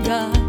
vida.